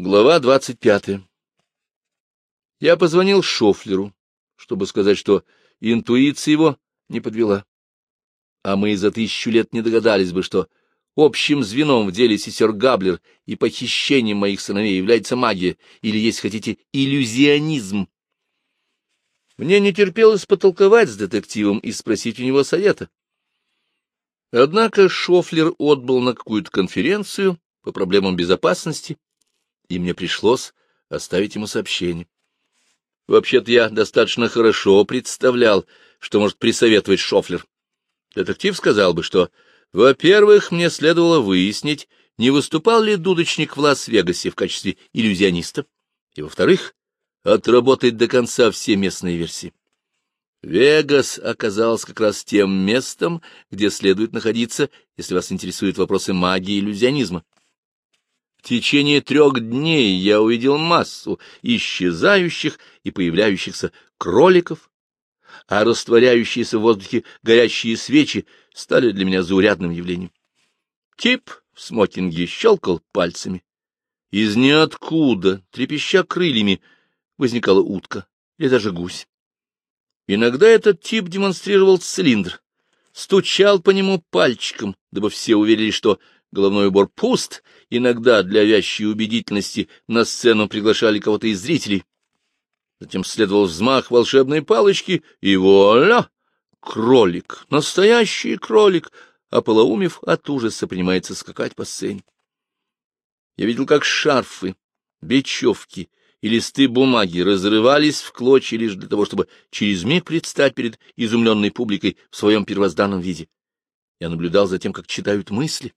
Глава двадцать пятая. Я позвонил Шофлеру, чтобы сказать, что интуиция его не подвела. А мы за тысячу лет не догадались бы, что общим звеном в деле сестер Габлер и похищением моих сыновей является магия, или, если хотите, иллюзионизм. Мне не терпелось потолковать с детективом и спросить у него совета. Однако Шофлер отбыл на какую-то конференцию по проблемам безопасности, и мне пришлось оставить ему сообщение. Вообще-то я достаточно хорошо представлял, что может присоветовать Шофлер. Детектив сказал бы, что, во-первых, мне следовало выяснить, не выступал ли дудочник в Лас-Вегасе в качестве иллюзиониста, и, во-вторых, отработать до конца все местные версии. Вегас оказался как раз тем местом, где следует находиться, если вас интересуют вопросы магии и иллюзионизма. В течение трех дней я увидел массу исчезающих и появляющихся кроликов, а растворяющиеся в воздухе горящие свечи стали для меня заурядным явлением. Тип в смокинге щелкал пальцами. Из ниоткуда, трепеща крыльями, возникала утка или даже гусь. Иногда этот тип демонстрировал цилиндр, стучал по нему пальчиком, дабы все уверили, что головной убор пуст, иногда для вящей убедительности на сцену приглашали кого-то из зрителей. Затем следовал взмах волшебной палочки, и вуаля! Кролик, настоящий кролик, ополоумев от ужаса, принимается скакать по сцене. Я видел, как шарфы, бечевки и листы бумаги разрывались в клочья лишь для того, чтобы через миг предстать перед изумленной публикой в своем первозданном виде. Я наблюдал за тем, как читают мысли.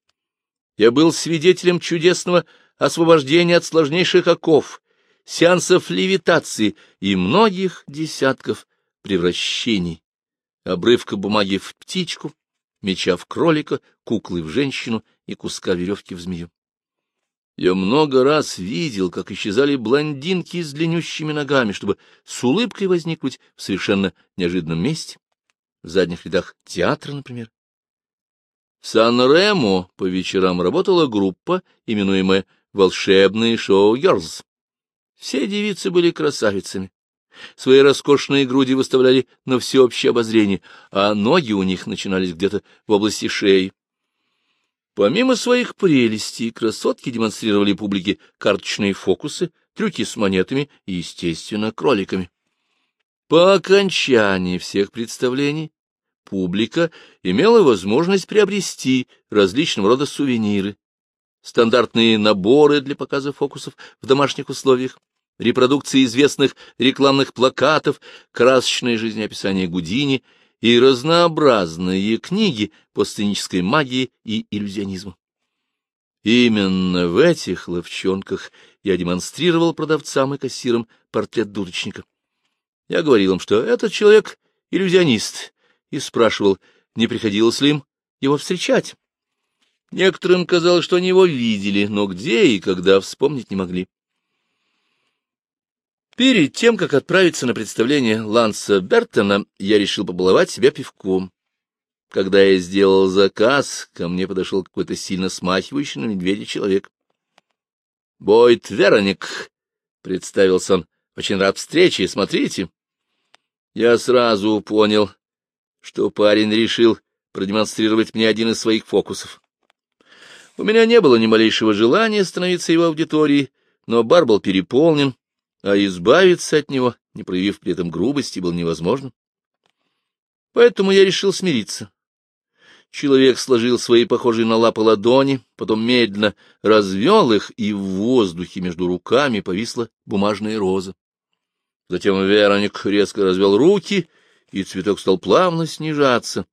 Я был свидетелем чудесного освобождения от сложнейших оков, сеансов левитации и многих десятков превращений, обрывка бумаги в птичку, меча в кролика, куклы в женщину и куска веревки в змею. Я много раз видел, как исчезали блондинки с длиннющими ногами, чтобы с улыбкой возникнуть в совершенно неожиданном месте, в задних рядах театра, например. В Сан-Ремо по вечерам работала группа, именуемая «Волшебные шоу Герлз». Все девицы были красавицами. Свои роскошные груди выставляли на всеобщее обозрение, а ноги у них начинались где-то в области шеи. Помимо своих прелестей, красотки демонстрировали публике карточные фокусы, трюки с монетами и, естественно, кроликами. По окончании всех представлений публика имела возможность приобрести различного рода сувениры, стандартные наборы для показа фокусов в домашних условиях, репродукции известных рекламных плакатов, красочное жизнеописание Гудини — и разнообразные книги по сценической магии и иллюзионизму. Именно в этих ловчонках я демонстрировал продавцам и кассирам портрет дудочника. Я говорил им, что этот человек — иллюзионист, и спрашивал, не приходилось ли им его встречать. Некоторым казалось, что они его видели, но где и когда вспомнить не могли. Перед тем, как отправиться на представление Ланса Бертона, я решил побаловать себя пивком. Когда я сделал заказ, ко мне подошел какой-то сильно смахивающий на медведя человек. — Бойт Вероник, — представился он, — очень рад встрече, смотрите. Я сразу понял, что парень решил продемонстрировать мне один из своих фокусов. У меня не было ни малейшего желания становиться его аудиторией, но бар был переполнен, а избавиться от него, не проявив при этом грубости, было невозможно. Поэтому я решил смириться. Человек сложил свои похожие на лапы ладони, потом медленно развел их, и в воздухе между руками повисла бумажная роза. Затем Вероник резко развел руки, и цветок стал плавно снижаться.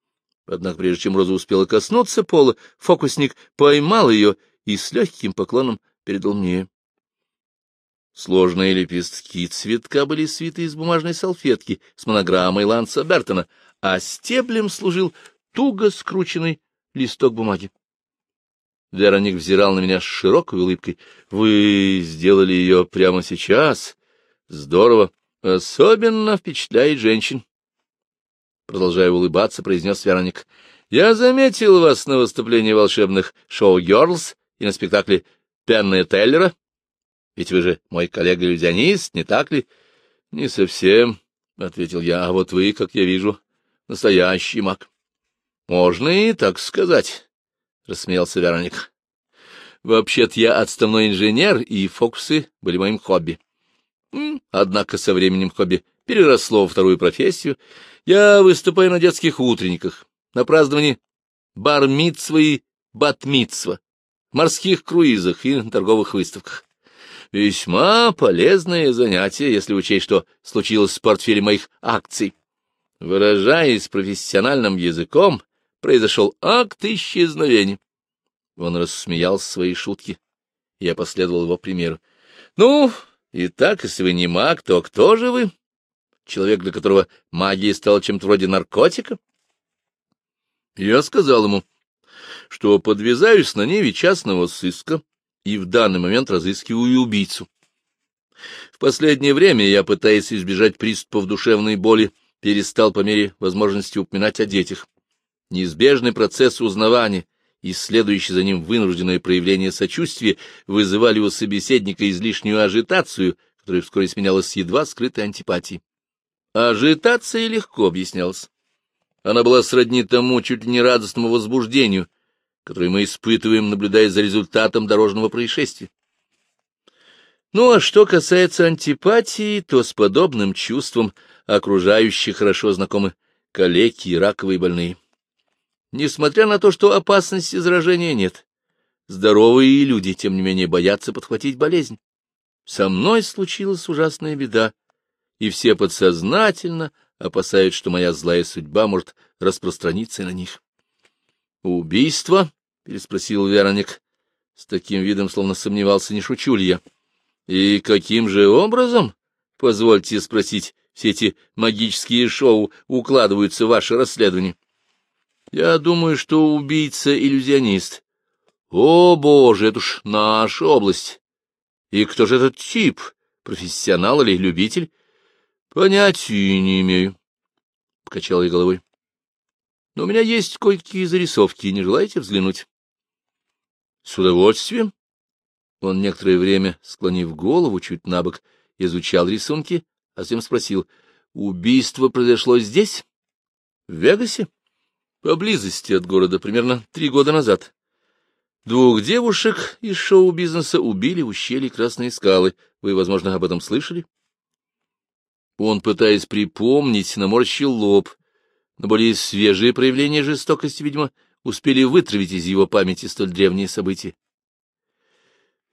Однако, прежде чем роза успела коснуться пола, фокусник поймал ее и с легким поклоном передал мне. Сложные лепестки цветка были свиты из бумажной салфетки с монограммой Ланса Бертона, а стеблем служил туго скрученный листок бумаги. Вероник взирал на меня с широкой улыбкой. — Вы сделали ее прямо сейчас? Здорово. Особенно впечатляет женщин. Продолжая улыбаться, произнес Вероник. — Я заметил вас на выступлении волшебных шоу «Герлз» и на спектакле Пенна Теллера. Ведь вы же мой коллега-иллюзионист, не так ли? — Не совсем, — ответил я, — а вот вы, как я вижу, настоящий маг. — Можно и так сказать, — рассмеялся Вероник. — Вообще-то я отставной инженер, и фокусы были моим хобби. Однако со временем хобби переросло во вторую профессию. Я выступаю на детских утренниках, на праздновании бар-митцва и бат-митцва, морских круизах и торговых выставках. Весьма полезное занятие, если учесть, что случилось с портфелем моих акций. Выражаясь профессиональным языком, произошел акт исчезновения. Он рассмеялся своей шутки. Я последовал его примеру. — Ну, и так, если вы не маг, то кто же вы? Человек, для которого магия стала чем-то вроде наркотика? Я сказал ему, что подвязаюсь на ниве частного сыска и в данный момент разыскиваю убийцу. В последнее время я, пытаясь избежать приступов душевной боли, перестал по мере возможности упоминать о детях. Неизбежный процесс узнавания и следующее за ним вынужденное проявление сочувствия вызывали у собеседника излишнюю ажитацию, которая вскоре сменялась едва скрытой антипатией. Ажитация легко объяснялась. Она была сродни тому чуть ли не радостному возбуждению, которое мы испытываем, наблюдая за результатом дорожного происшествия. Ну, а что касается антипатии, то с подобным чувством окружающие хорошо знакомы калеки и раковые больные. Несмотря на то, что опасности заражения нет, здоровые люди, тем не менее, боятся подхватить болезнь. Со мной случилась ужасная беда, и все подсознательно опасают, что моя злая судьба может распространиться на них. «Убийство?» — переспросил Вероник, с таким видом, словно сомневался, не шучу ли я. «И каким же образом, позвольте спросить, все эти магические шоу укладываются в ваше расследование?» «Я думаю, что убийца — иллюзионист». «О, боже, это уж наша область! И кто же этот тип, профессионал или любитель?» Понятия не имею, — покачал я головой. Но у меня есть кое-какие зарисовки, не желаете взглянуть? С удовольствием. Он некоторое время, склонив голову чуть на бок, изучал рисунки, а затем спросил, убийство произошло здесь? В Вегасе? Поблизости от города, примерно три года назад. Двух девушек из шоу-бизнеса убили в ущелье Красные скалы. Вы, возможно, об этом слышали? Он, пытаясь припомнить, наморщил лоб, но более свежие проявления жестокости, видимо, успели вытравить из его памяти столь древние события.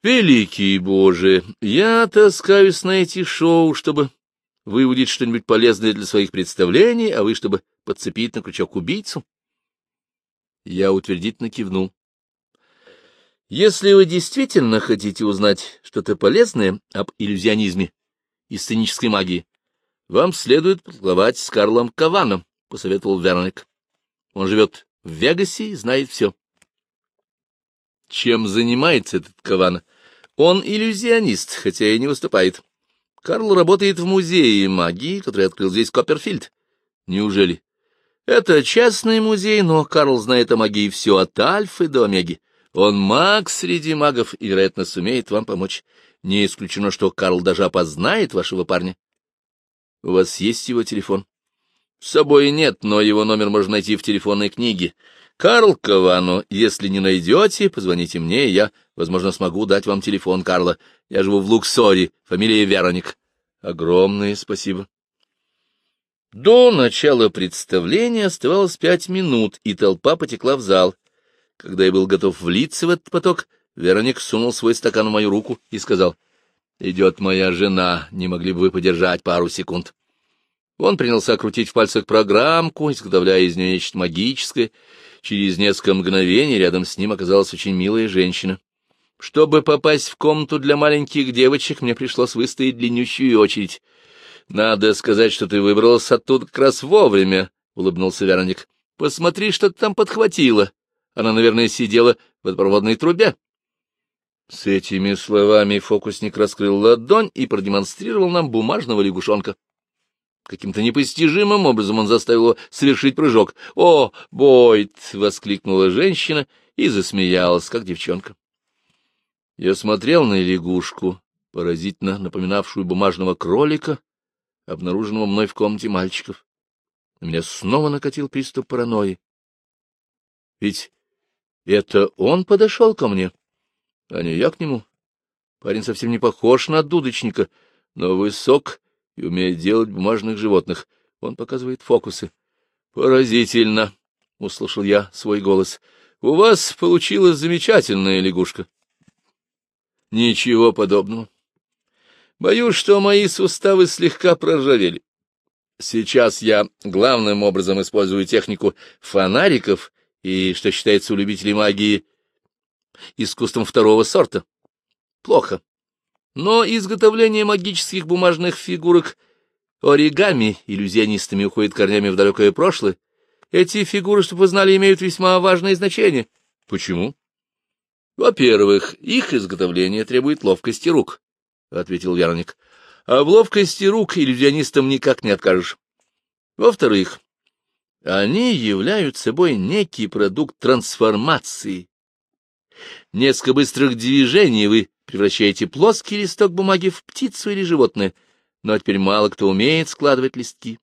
«Великий Боже, я таскаюсь на эти шоу, чтобы выудить что-нибудь полезное для своих представлений, а вы, чтобы подцепить на крючок убийцу?» Я утвердительно кивнул. «Если вы действительно хотите узнать что-то полезное об иллюзионизме и сценической магии, вам следует поплавать с Карлом Каваном, — посоветовал Верник. Он живет в Вегасе и знает все. Чем занимается этот Каван? Он иллюзионист, хотя и не выступает. Карл работает в музее магии, который открыл здесь Копперфильд. Неужели? Это частный музей, но Карл знает о магии все от Альфы до Омеги. Он маг среди магов и, вероятно, сумеет вам помочь. Не исключено, что Карл даже опознает вашего парня. У вас есть его телефон? С собой нет, но его номер можно найти в телефонной книге. Карл Кавано, если не найдете, позвоните мне, я, возможно, смогу дать вам телефон Карла. Я живу в Луксоре, фамилия Вероник. Огромное спасибо. До начала представления оставалось пять минут, и толпа потекла в зал. Когда я был готов влиться в этот поток, Вероник сунул свой стакан в мою руку и сказал, Идет моя жена, не могли бы вы подержать пару секунд? Он принялся крутить в пальцах программку, изготовляя из нее нечто магическое. Через несколько мгновений рядом с ним оказалась очень милая женщина. Чтобы попасть в комнату для маленьких девочек, мне пришлось выстоять длиннющую очередь. — Надо сказать, что ты выбралась оттуда как раз вовремя, — улыбнулся Вероник. — Посмотри, что ты там подхватила. Она, наверное, сидела в водопроводной трубе. С этими словами фокусник раскрыл ладонь и продемонстрировал нам бумажного лягушонка. Каким-то непостижимым образом он заставил его совершить прыжок. «О, Бойт!» — воскликнула женщина и засмеялась, как девчонка. Я смотрел на лягушку, поразительно напоминавшую бумажного кролика, обнаруженного мной в комнате мальчиков. На меня снова накатил приступ паранойи. Ведь это он подошел ко мне, а не я к нему. Парень совсем не похож на дудочника, но высок и умеет делать бумажных животных. Он показывает фокусы. Поразительно, — услышал я свой голос. — У вас получилась замечательная лягушка. Ничего подобного. Боюсь, что мои суставы слегка проржавели. Сейчас я главным образом использую технику фонариков и, что считается у любителей магии, искусством второго сорта. Плохо. Но изготовление магических бумажных фигурок оригами иллюзионистами уходит корнями в далекое прошлое. Эти фигуры, чтобы вы знали, имеют весьма важное значение. Почему? Во-первых, их изготовление требует ловкости рук, — ответил Верник. А в ловкости рук иллюзионистам никак не откажешь. Во-вторых, они являются собой некий продукт трансформации. Несколько быстрых движений вы превращаете плоский листок бумаги в птицу или животное, но теперь мало кто умеет складывать листки.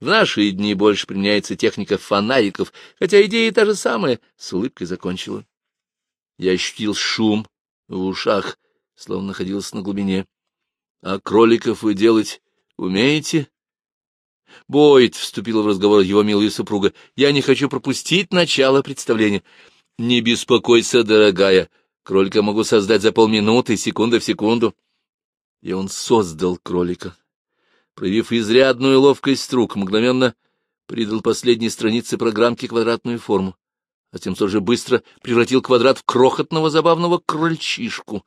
В наши дни больше применяется техника фонариков, хотя идея та же самая, с улыбкой закончила. Я ощутил шум в ушах, словно находился на глубине. — А кроликов вы делать умеете? Бойд вступила в разговор его милая супруга. — Я не хочу пропустить начало представления. — Не беспокойся, дорогая. Кролика могу создать за полминуты, секунда в секунду. И он создал кролика. Проявив изрядную ловкость рук, мгновенно придал последней странице программки квадратную форму. Затем тоже быстро превратил квадрат в крохотного забавного крольчишку.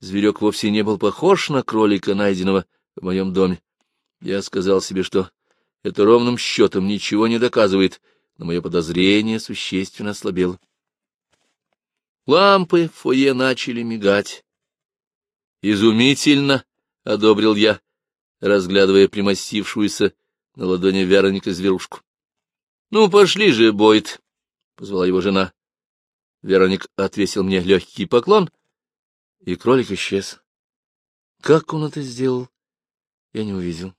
Зверек вовсе не был похож на кролика, найденного в моем доме. Я сказал себе, что это ровным счетом ничего не доказывает, но мое подозрение существенно ослабело. Лампы в фойе начали мигать. «Изумительно!» — одобрил я, разглядывая примостившуюся на ладони Вероника зверушку. — Ну, пошли же, Бойд, — позвала его жена. Вероник отвесил мне легкий поклон, и кролик исчез. Как он это сделал, я не увидел.